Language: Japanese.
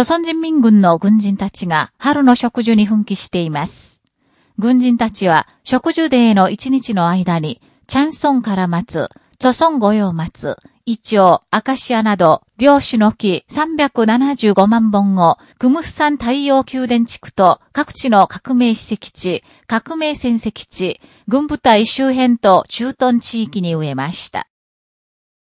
朝鮮人民軍の軍人たちが春の植樹に奮起しています。軍人たちは植樹デーの一日の間に、チャンソンから松、朝鮮御用松、イチョウ、アカシアなど、両種の木375万本を、クムスサ太陽宮殿地区と各地の革命史跡地、革命戦跡地、軍部隊周辺と駐屯地域に植えました。